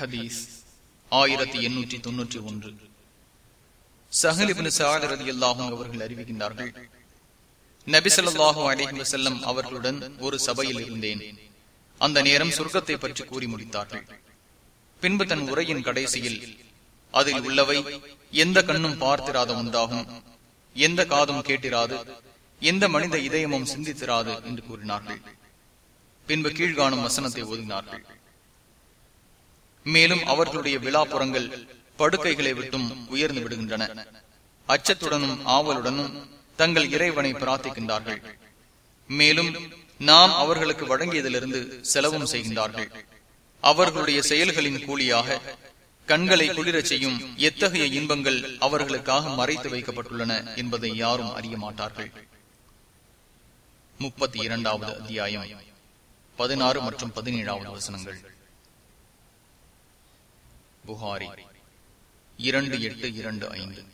ஹதீஸ் ஆயிரத்தி எண்ணூற்றி தொன்னூற்றி ஒன்று. சஹலிபின் சாகரதி அல்லாஹும் அவர்கள் அறிவிக்கின்றார்கள் நபிசல்லாஹு அலிஹி வசல்லம் அவர்களுடன் ஒரு சபையில் இருந்தேன். அந்த நேரம் சொர்க்கத்தை பற்றி கூறி முடித்தார்கள். பின்பு தன் உரையின் கடைசியில் அதில் உள்ளவை எந்த கண்ணும் பார்த்திராத ஒன்றாகும் எந்த காதும் கேட்டிராது எந்த மனித இதயமும் சிந்தித்திராது என்று கூறினார்கள். பின்பு கீழ்காணும் வசனத்தை ஓதினார்கள். மேலும் அவர்களுடைய விழாப்புறங்கள் படுக்கைகளை விட்டும் உயர்ந்து விடுகின்றன. அச்சத்துடனும் ஆவலுடனும் தங்கள் இறைவனை பிரார்த்திக்கின்றார்கள். மேலும் நாம் அவர்களுக்கு வழங்கியதிலிருந்து செலவும் செய்கின்றார்கள். அவர்களுடைய செயல்களின் கூலியாக கண்களை குளிரச் செய்யும் எத்தகைய இன்பங்கள் அவர்களுக்காக மறைத்து வைக்கப்பட்டுள்ளன என்பதை யாரும் அறிய மாட்டார்கள். முப்பத்தி இரண்டாவது அத்தியாயம் பதினாறு மற்றும் பதினேழாவது வசனங்கள். புகாரி. இரண்டு எட்டு இரண்டு ஐந்து.